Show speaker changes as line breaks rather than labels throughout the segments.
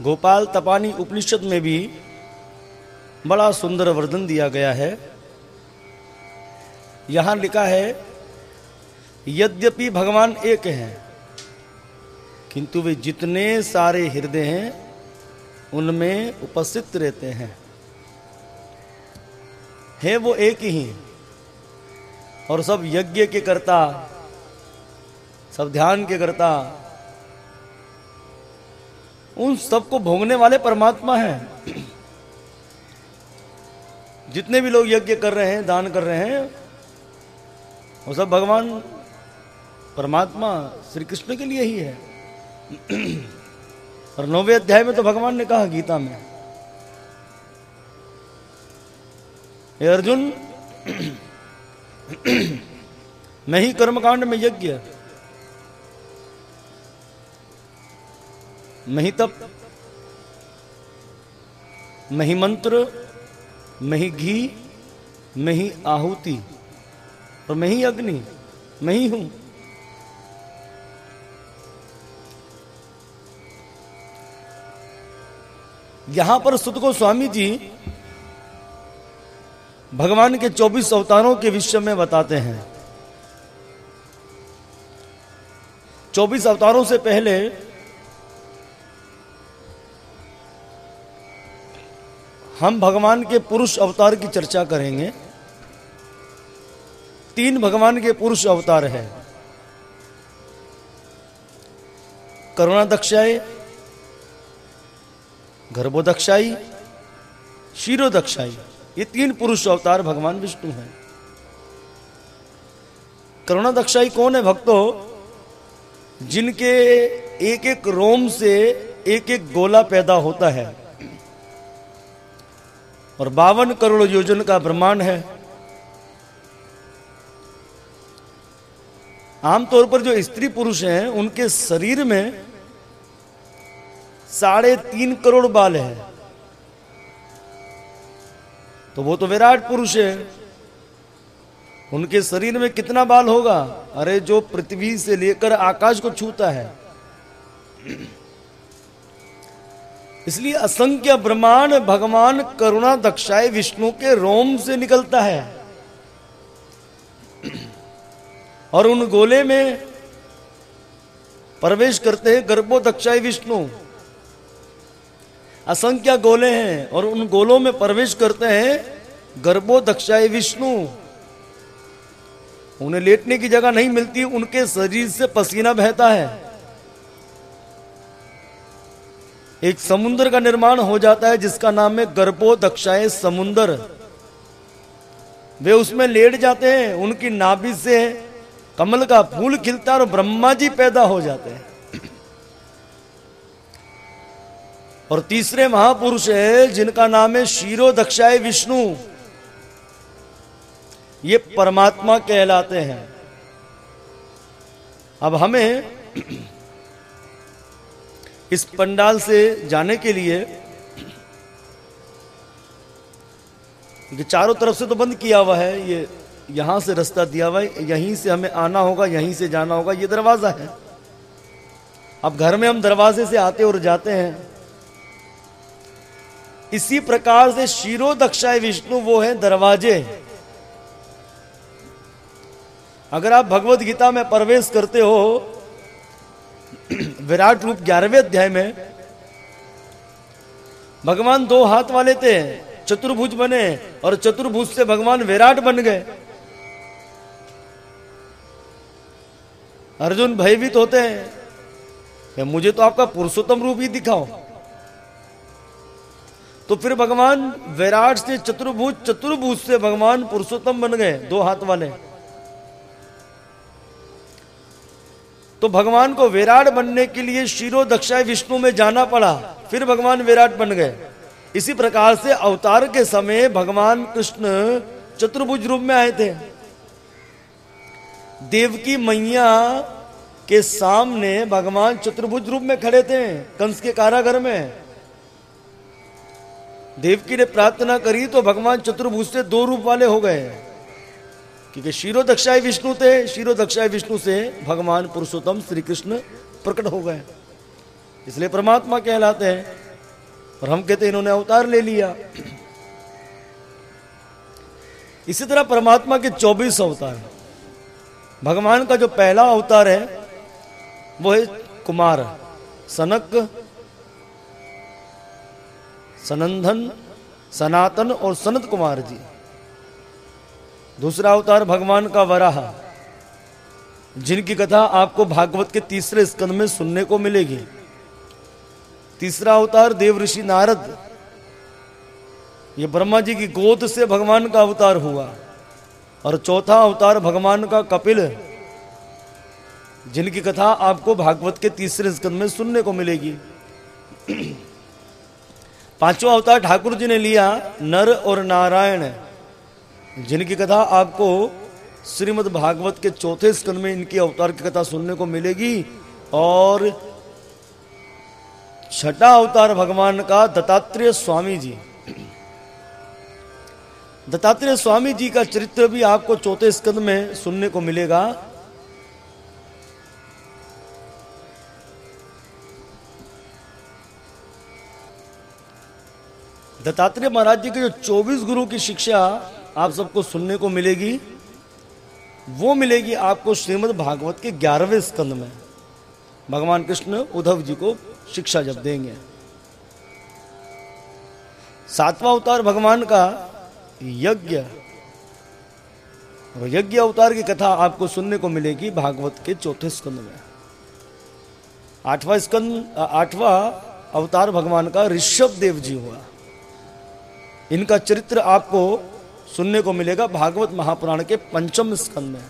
गोपाल तपानी उपनिषद में भी बड़ा सुंदर वर्णन दिया गया है। यहाँ लिखा है, यद्यपि भगवान एक हैं, किंतु वे जितने सारे हृदय हैं, उनमें उपस्थित रहते हैं। है वो एक ही, और सब यज्ञ के करता, सब ध्यान के करता उन सबको भोगने वाले परमात्मा हैं। जितने भी लोग यज्ञ कर रहे हैं, दान कर रहे हैं, वो सब भगवान परमात्मा श्री कृष्ण के लिए ही है। और नौवे अध्याय में तो भगवान ने कहा गीता में, हे अर्जुन नहीं कर्मकांड में यज्ञ मैं ही तप मैं ही मंत्र मैं ही घी मैं ही आहुति, और मैं ही अग्नि, मैं ही हूँ। यहाँ पर सुत को स्वामी जी भगवान के 24 अवतारों के विषय में बताते हैं। 24 अवतारों से पहले हम भगवान के पुरुष अवतार की चर्चा करेंगे। तीन भगवान के पुरुष अवतार है। करुणा दक्षाई गर्भोदक्षाई क्षीरोदक्षाई ये तीन पुरुष अवतार भगवान विष्णु हैं। करुणा दक्षाई कौन है भक्तों? जिनके एक एक रोम से एक एक गोला पैदा होता है। और बावन करोड़ योजन का ब्रह्मांड है। आमतौर पर जो स्त्री पुरुष हैं, उनके शरीर में साढ़े तीन करोड़ बाल है। तो वो तो विराट पुरुष है। उनके शरीर में कितना बाल होगा? अरे जो पृथ्वी से लेकर आकाश को छूता है। इसलिए असंख्य ब्रह्मांड भगवान करुणा दक्षाय विष्णु के रोम से निकलता है। और उन गोले में प्रवेश करते हैं गर्भो दक्षाय विष्णु। असंख्य गोले हैं और उन गोलों में प्रवेश करते हैं गर्भो दक्षाय विष्णु। उन्हें लेटने की जगह नहीं मिलती, उनके शरीर से पसीना बहता है। एक समुद्र का निर्माण हो जाता है, जिसका नाम है गर्भो दक्षाए समुद्र। वे उसमें लेट जाते हैं, उनकी नाभि से कमल का फूल खिलता है और ब्रह्मा जी पैदा हो जाते हैं। और तीसरे महापुरुष है, जिनका नाम है शीरो दक्षाय विष्णु। ये परमात्मा कहलाते हैं। अब हमें इस पंडाल से जाने के लिए चारों तरफ़ से तो बंद किया हुआ है, ये यहाँ से रास्ता दिया हुआ है, यहीं से हमें आना होगा, यहीं से जाना होगा, ये दरवाज़ा है। अब घर में हम दरवाजे से आते और जाते हैं। इसी प्रकार से शीरो दक्षाय विष्णु वो है दरवाजे। अगर आप भगवत गीता में प्रवेश करते हो विराट रूप ग्यारहवें अध्याय में, भगवान दो हाथ वाले थे, चतुर्भुज बने और चतुर्भुज से भगवान विराट बन गए। अर्जुन भयभीत होते हैं मुझे तो आपका पुरुषोत्तम रूप ही दिखाओ। तो फिर भगवान विराट से चतुर्भुज चतुर्भुज से भगवान पुरुषोत्तम बन गए, दो हाथ वाले। तो भगवान को विराट बनने के लिए शिरो दक्षाय विष्णु में जाना पड़ा। फिर भगवान विराट बन गए। इसी प्रकार से अवतार के समय भगवान कृष्ण चतुर्भुज रूप में आए थे। देवकी मैया के सामने भगवान चतुर्भुज रूप में खड़े थे, कंस के कारागर में। देवकी ने प्रार्थना करी तो भगवान चतुर्भुज से दो रूप वाले हो गए। क्योंकि शीरो दक्षाई विष्णु थे शीरो दक्षाई विष्णु से भगवान पुरुषोत्तम श्री कृष्ण प्रकट हो गए। इसलिए परमात्मा कहलाते हैं। और हम कहते इन्होंने अवतार ले लिया। इसी तरह परमात्मा के 24 अवतार भगवान का जो पहला अवतार है, वो है कुमार। सनक, सनंदन, सनातन और सनत कुमार जी। दूसरा अवतार भगवान का वराह। जिनकी कथा आपको भागवत के तीसरे स्कंद में सुनने को मिलेगी। तीसरा अवतार देव ऋषि नारद। ये ब्रह्मा जी की गोद से भगवान का अवतार हुआ। और चौथा अवतार भगवान का कपिल। जिनकी कथा आपको भागवत के तीसरे स्कंद में सुनने को मिलेगी। पांचवा अवतार ठाकुर जी ने लिया, नर और नारायण। जिनकी कथा आपको श्रीमद् भागवत के चौथे स्कंद में इनकी अवतार की कथा सुनने को मिलेगी और छठा अवतार भगवान का दत्तात्रेय स्वामी जी। दत्तात्रेय स्वामी जी का चरित्र भी आपको चौथे स्कंद में सुनने को मिलेगा। दत्तात्रेय महाराज जी के जो 24 गुरु की शिक्षा आप सबको सुनने को मिलेगी। वो मिलेगी आपको श्रीमद् भागवत के ग्यारहवें स्कंद में। भगवान कृष्ण उद्धव जी को शिक्षा जब देंगे। सातवां अवतार भगवान का यज्ञ। और यज्ञ अवतार की कथा आपको सुनने को मिलेगी भागवत के चौथे स्कंद में। आठवां स्कंद आठवां अवतार भगवान का ऋषभ देव जी हुआ। इनका चरित्र आपको सुनने को मिलेगा भागवत महापुराण के पंचम स्कंद में,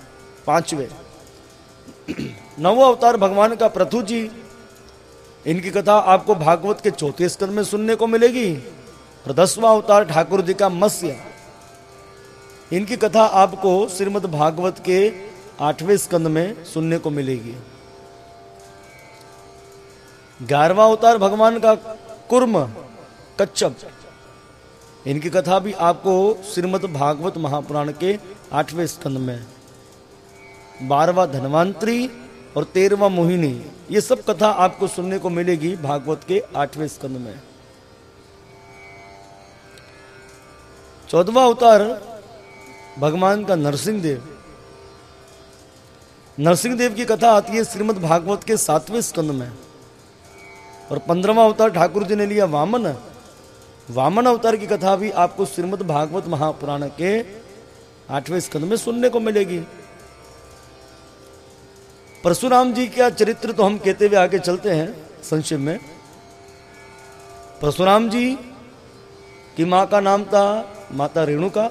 पांचवे। नवो अवतार भगवान का प्रथु जी, इनकी कथा आपको भागवत के चौथे स्कंद में सुनने को मिलेगी। और अवतार ठाकुर जी का मत्स्य। इनकी कथा आपको श्रीमद भागवत के आठवें स्कंद में सुनने को मिलेगी। ग्यारहवा अवतार भगवान का कुर्म, कच्छप। इनकी कथा भी आपको श्रीमद भागवत महापुराण के आठवें स्कंद में। बारवा धनवंतरी और तेरहवा मोहिनी, ये सब कथा आपको सुनने को मिलेगी भागवत के आठवें स्कंद में। चौदवा अवतार, भगवान का नरसिंह देव नरसिंह देव की कथा आती है श्रीमद भागवत के सातवें स्कंद में। और पंद्रहवा अवतार ठाकुर जी ने लिया वामन वामन अवतार की कथा भी आपको श्रीमद भागवत महापुराण के आठवें स्कंद में सुनने को मिलेगी। परशुराम जी का चरित्र तो हम कहते हुए आगे चलते हैं संक्षेप में। परशुराम जी की माँ का नाम था माता रेणुका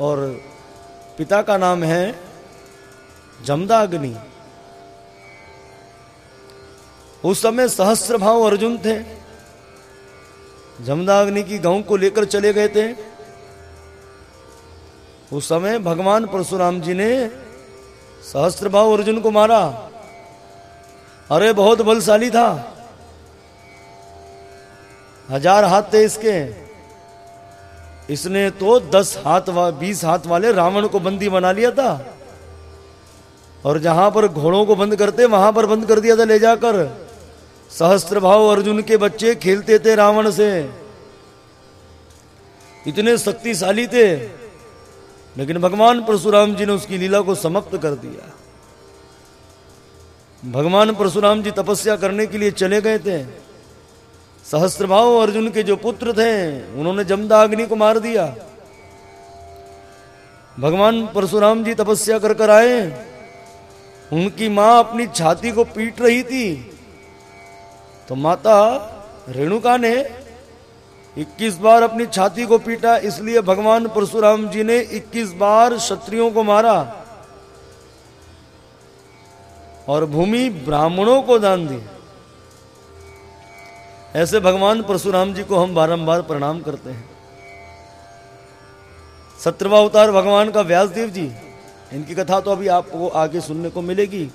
और पिता का नाम है जमदाग्नि। उस समय सहस्त्र भाव अर्जुन थे। जमदाग्नि की गाँव को लेकर चले गए थे। उस समय भगवान परशुराम जी ने सहस्त्र भाव अर्जुन को मारा। अरे, बहुत बलशाली था। हज़ार हाथ थे इसके। इसने तो दस हाथ वा, बीस हाथ वाले रावण को बंदी बना लिया था। और जहाँ पर घोड़ों को बंद करते, वहाँ पर बंद कर दिया था ले जाकर। सहस्त्र भाव अर्जुन के बच्चे खेलते थे रावण से। इतने शक्तिशाली थे। लेकिन भगवान परशुराम जी ने उसकी लीला को समाप्त कर दिया। भगवान परशुराम जी तपस्या करने के लिए चले गए थे। सहस्त्रभाव अर्जुन के जो पुत्र थे, उन्होंने जमदाग्नि को मार दिया। भगवान परशुराम जी तपस्या कर कर आए। उनकी माँ अपनी छाती को पीट रही थी। तो माता रेणुका ने 21 बार अपनी छाती को पीटा, इसलिए भगवान परशुराम जी ने 21 बार क्षत्रियों को मारा और भूमि ब्राह्मणों को दान दी। ऐसे भगवान परशुराम जी को हम बारंबार प्रणाम करते हैं। सत्रवा अवतार भगवान का व्यासदेव जी, इनकी कथा तो अभी आपको आगे सुनने को मिलेगी।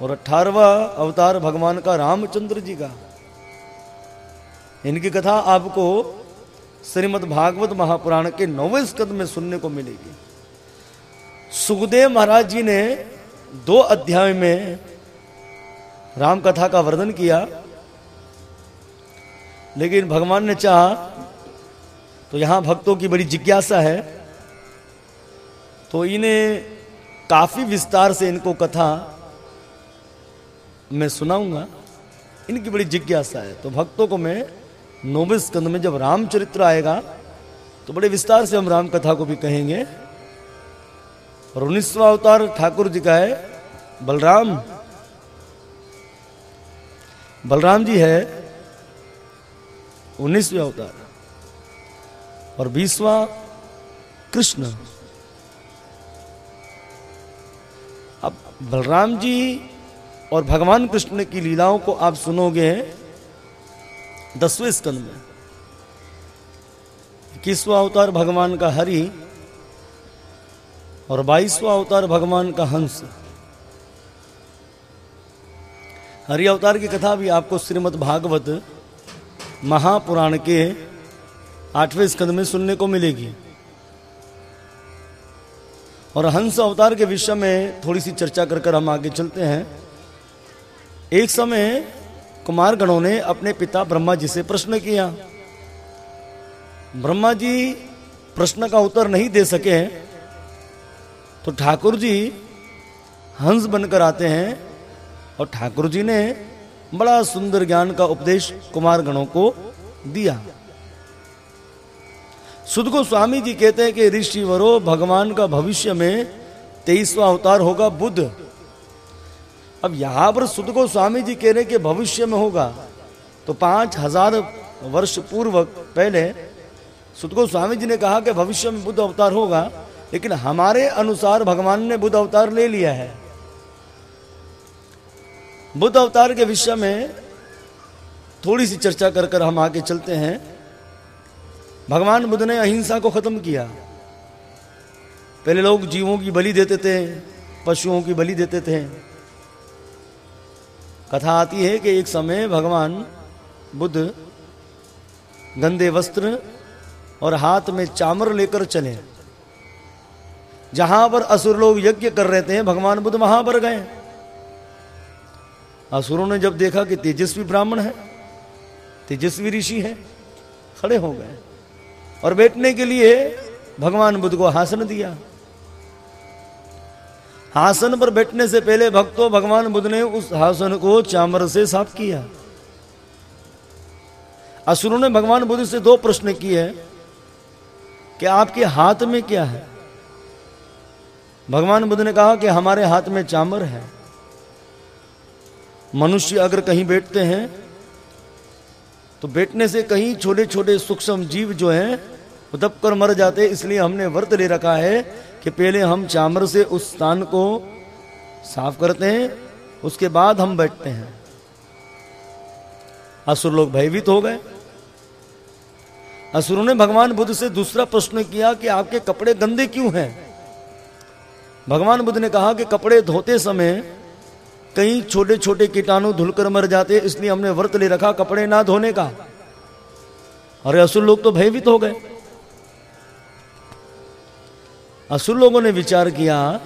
और अठारवा अवतार भगवान का रामचंद्र जी का। इनकी कथा आपको श्रीमद भागवत महापुराण के नौवे स्कंद में सुनने को मिलेगी। सुखदेव महाराज जी ने दो अध्याय में राम कथा का वर्णन किया, लेकिन भगवान ने चाहा तो यहाँ भक्तों की बड़ी जिज्ञासा है तो इन्हें काफ़ी विस्तार से इनको कथा मैं सुनाऊँगा। इनकी बड़ी जिज्ञासा है। तो भक्तों को मैं नौवे स्कंद में जब रामचरित्र आएगा तो बड़े विस्तार से हम राम कथा को भी कहेंगे। और उन्नीसवा अवतार ठाकुर जी का है, बलराम। बलराम जी है उन्नीसवें अवतार और बीसवा कृष्ण। अब बलराम जी और भगवान कृष्ण की लीलाओं को आप सुनोगे दसवें स्कंद में। इक्कीसवा अवतार भगवान का हरि और बाईसवा अवतार भगवान का हंस। हरि अवतार की कथा भी आपको श्रीमद् भागवत महापुराण के आठवें स्कंद में सुनने को मिलेगी। और हंस अवतार के विषय में थोड़ी सी चर्चा कर कर हम आगे चलते हैं। एक समय कुमार गणों ने अपने पिता ब्रह्मा जी से प्रश्न किया। ब्रह्मा जी प्रश्न का उत्तर नहीं दे सके तो ठाकुर जी हंस बनकर आते हैं और ठाकुर जी ने बड़ा सुंदर ज्ञान का उपदेश कुमार गणों को दिया। सुध को स्वामी जी कहते हैं कि, ऋषिवरो, भगवान का भविष्य में तेईसवा अवतार होगा बुद्ध अब यहाँ पर सुध को स्वामी जी कह रहे कि भविष्य में होगा। तो पाँच हज़ार वर्ष पूर्व पहले सुध को स्वामी जी ने कहा कि भविष्य में बुद्ध अवतार होगा, लेकिन हमारे अनुसार भगवान ने बुद्ध अवतार ले लिया है। बुद्ध अवतार के विषय में थोड़ी सी चर्चा कर कर हम आगे चलते हैं। भगवान बुद्ध ने अहिंसा को खत्म किया। पहले लोग जीवों की बलि देते थे, पशुओं की बलि देते थे। कथा आती है कि एक समय भगवान बुद्ध गंदे वस्त्र और हाथ में चामर लेकर चले। जहाँ पर असुर लोग यज्ञ कर रहे थे, भगवान बुद्ध वहाँ पर गए। असुरों ने जब देखा कि तेजस्वी ब्राह्मण है, तेजस्वी ऋषि है, खड़े हो गए और बैठने के लिए भगवान बुद्ध को हासन दिया। हासन पर बैठने से पहले भक्तों, भगवान बुद्ध ने उस हासन को चामर से साफ़ किया। असुरों ने भगवान बुद्ध से दो प्रश्न किए कि आपके हाथ में क्या है? भगवान बुद्ध ने कहा कि हमारे हाथ में चामर है। मनुष्य अगर कहीं बैठते हैं तो बैठने से कहीं छोटे छोटे सूक्ष्म जीव जो हैं दब कर मर जाते, इसलिए हमने व्रत ले रखा है कि पहले हम चामर से उस स्थान को साफ़ करते हैं, उसके बाद हम बैठते हैं। असुर लोग भयभीत हो गए। असुरों ने भगवान बुद्ध से दूसरा प्रश्न किया कि आपके कपड़े गंदे क्यों हैं? भगवान बुद्ध ने कहा कि कपड़े धोते समय कई छोटे छोटे कीटाणु धुलकर मर जाते, इसलिए हमने व्रत ले रखा कपड़े ना धोने का। अरे असुर लोग तो भयभीत हो गए। असुर लोगों ने विचार किया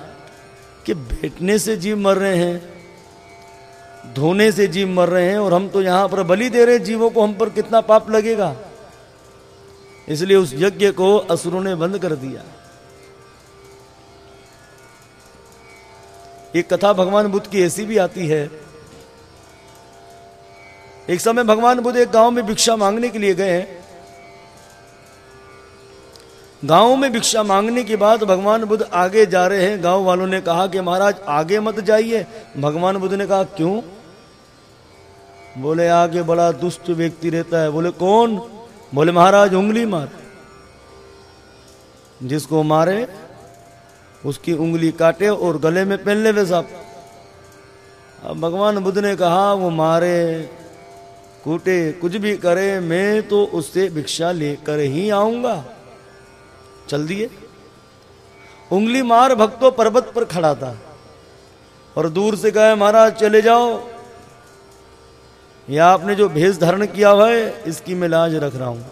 कि बैठने से जीव मर रहे हैं, धोने से जीव मर रहे हैं, और हम तो यहाँ पर बलि दे रहे जीवों को हम पर कितना पाप लगेगा। इसलिए उस यज्ञ को असुरों ने बंद कर दिया। एक कथा भगवान बुद्ध की ऐसी भी आती है। एक समय भगवान बुद्ध एक गाँव में भिक्षा मांगने के लिए गए गाँव में भिक्षा मांगने के बाद भगवान बुद्ध आगे जा रहे हैं। गाँव वालों ने कहा कि महाराज, आगे मत जाइए। भगवान बुद्ध ने कहा, क्यों? बोले, आगे बड़ा दुष्ट व्यक्ति रहता है। बोले, कौन? बोले, महाराज, उंगली मार। जिसको मारे, उसकी उंगली काटे और गले में पहन ले साहब अब भगवान बुद्ध ने कहा, वो मारे, कूटे, कुछ भी करे, मैं तो उससे भिक्षा लेकर ही आऊँगा। चल दिए। उंगली मार भक्तों पर्वत पर खड़ा था और दूर से कहे, महाराज, चले जाओ। या आपने जो भेष धारण किया हुआ है, इसकी मैं लाज रख रहा हूँ।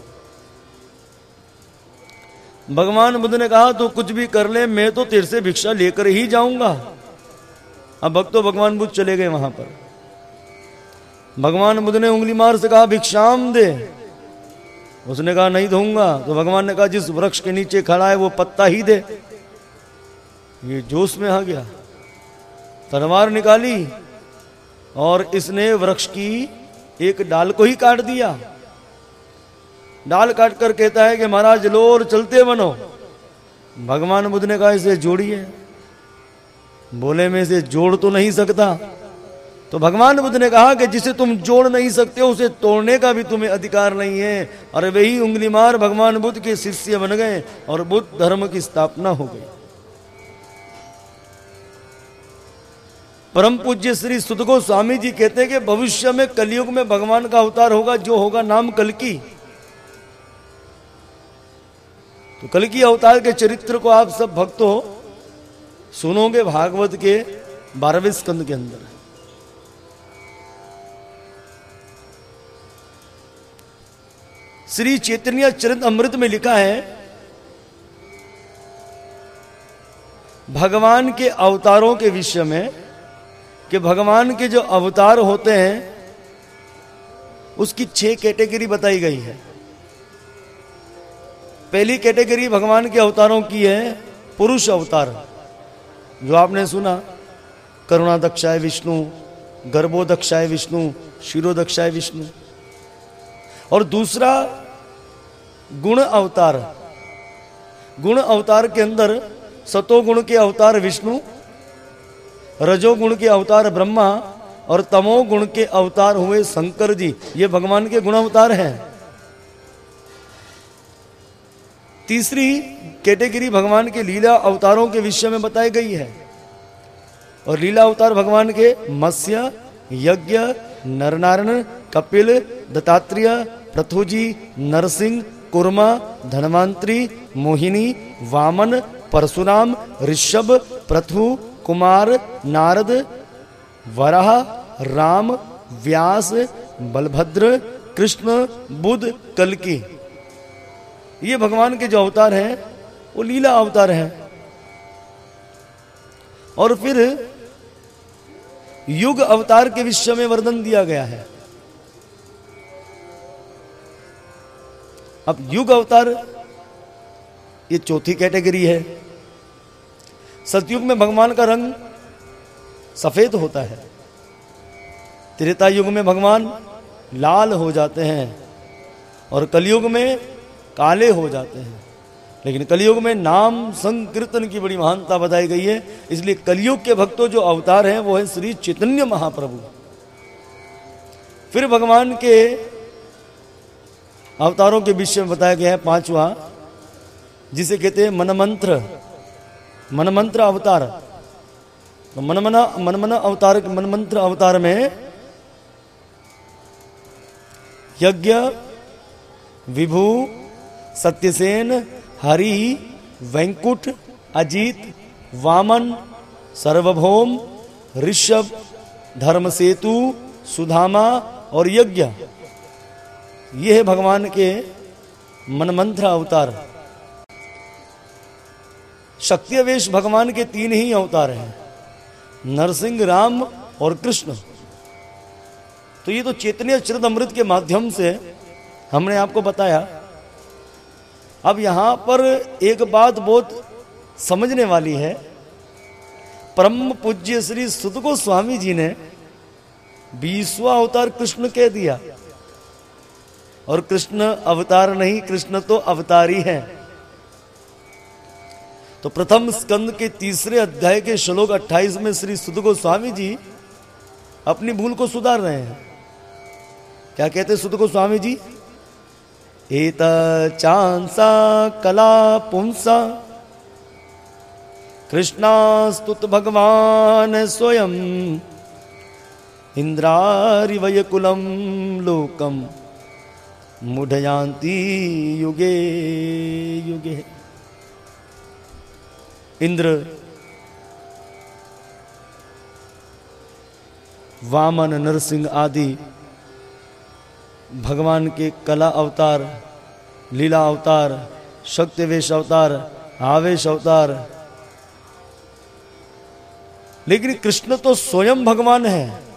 भगवान बुद्ध ने कहा तो कुछ भी कर ले, मैं तो तेरे से भिक्षा लेकर ही जाऊँगा। अब भक्तों, भगवान बुद्ध चले गए वहाँ पर। भगवान बुद्ध ने उंगली मार से कहा, भिक्षाम दे। उसने कहा, नहीं दूँगा। तो भगवान ने कहा, जिस वृक्ष के नीचे खड़ा है, वो पत्ता ही दे। ये जोश में आ गया। तलवार निकाली और इसने वृक्ष की एक डाल को ही काट दिया। डाल काट कर कहता है कि, महाराज लो चलते बनो। भगवान बुद्ध ने कहा, इसे जोड़िए। बोले में इसे जोड़ तो नहीं सकता। तो भगवान बुद्ध ने कहा कि जिसे तुम जोड़ नहीं सकते, उसे तोड़ने का भी तुम्हें अधिकार नहीं है। और वही उंगली मार भगवान बुद्ध के शिष्य बन गए और बुद्ध धर्म की स्थापना हो गई। परम पूज्य श्री सुदगो स्वामी जी कहते हैं कि भविष्य में कलयुग में भगवान का अवतार होगा, जो होगा नाम कलकी तो कल की अवतार के चरित्र को आप सब भक्तों सुनोगे भागवत के बारहवें स्कंद के अंदर। श्री चैतन्य चरित अमृत में लिखा है, भगवान के अवतारों के विषय में, कि भगवान के जो अवतार होते हैं, उसकी छह कैटेगरी बताई गई है। पहली कैटेगरी भगवान के अवतारों की है, पुरुष अवतार। जो आपने सुना, करुणा दक्षाय विष्णु, गर्भो दक्षाय विष्णु, शिरो दक्षाय विष्णु। और दूसरा गुण अवतार। गुण अवतार के अंदर सतोगुण के अवतार विष्णु रजोगुण के अवतार ब्रह्मा और तमोगुण के अवतार हुए शंकर जी। ये भगवान के गुण अवतार हैं। तीसरी कैटेगरी भगवान के लीला अवतारों के विषय में बताई गई है। और लीला अवतार भगवान के मत्स्य, यज्ञ, नरनारायण, कपिल, दत्तात्रेय पृथुजी नरसिंह कुर्मा, धनवंतरी, मोहिनी, वामन, परशुराम, ऋषभ, पृथु, कुमार, नारद, वराह, राम, व्यास, बलभद्र, कृष्ण बुद्ध कलकी। ये भगवान के जो अवतार हैं, वो लीला अवतार हैं। और फिर युग अवतार के विषय में वर्णन दिया गया है। अब युग अवतार, ये चौथी कैटेगरी है। सतयुग में भगवान का रंग सफ़ेद होता है। त्रेता युग में भगवान लाल हो जाते हैं और कलयुग में काले हो जाते हैं। लेकिन कलयुग में नाम संकीर्तन की बड़ी महानता बताई गई है। इसलिए कलयुग के भक्तों जो अवतार हैं, वो है श्री चैतन्य महाप्रभु। फिर भगवान के अवतारों के विषय में बताया गया है पांचवा, जिसे कहते हैं मनमंत्र। मनमंत्र अवतार। तो मनमना मनमना अवतार, मनमंत्र अवतार में यज्ञ, विभू, सत्यसेन, हरि, वेंकुट, अजीत, वामन, सर्वभौम, ऋषभ, धर्मसेतु, सुधामा और यज्ञ। ये है भगवान के मनमंत्र अवतार। शक्तिवेश भगवान के तीन ही अवतार हैं, नरसिंह, राम और कृष्ण। तो ये तो चैतन्य चरित अमृत के माध्यम से हमने आपको बताया। अब यहाँ पर एक बात बहुत समझने वाली है। परम पूज्य श्री सुत स्वामी जी ने बीसवा अवतार कृष्ण कह दिया। और कृष्ण अवतार नहीं, कृष्ण तो अवतारी है। तो प्रथम स्कंद के तीसरे अध्याय के श्लोक 28 में श्री सुद गोस्वामी जी अपनी भूल को सुधार रहे हैं। क्या कहते सुध गोस्वामी जी? एत चांसा कला पुंसा, कृष्णास्तुत भगवान स्वयं, इंद्रारिवयकुलम लोकम। मुढ़यांती युगे युगे। इंद्र, वामन, नरसिंह आदि, भगवान के कला अवतार, लीला अवतार, शक्तिवेश अवतार, आवेश अवतार। लेकिन कृष्ण तो स्वयं भगवान है।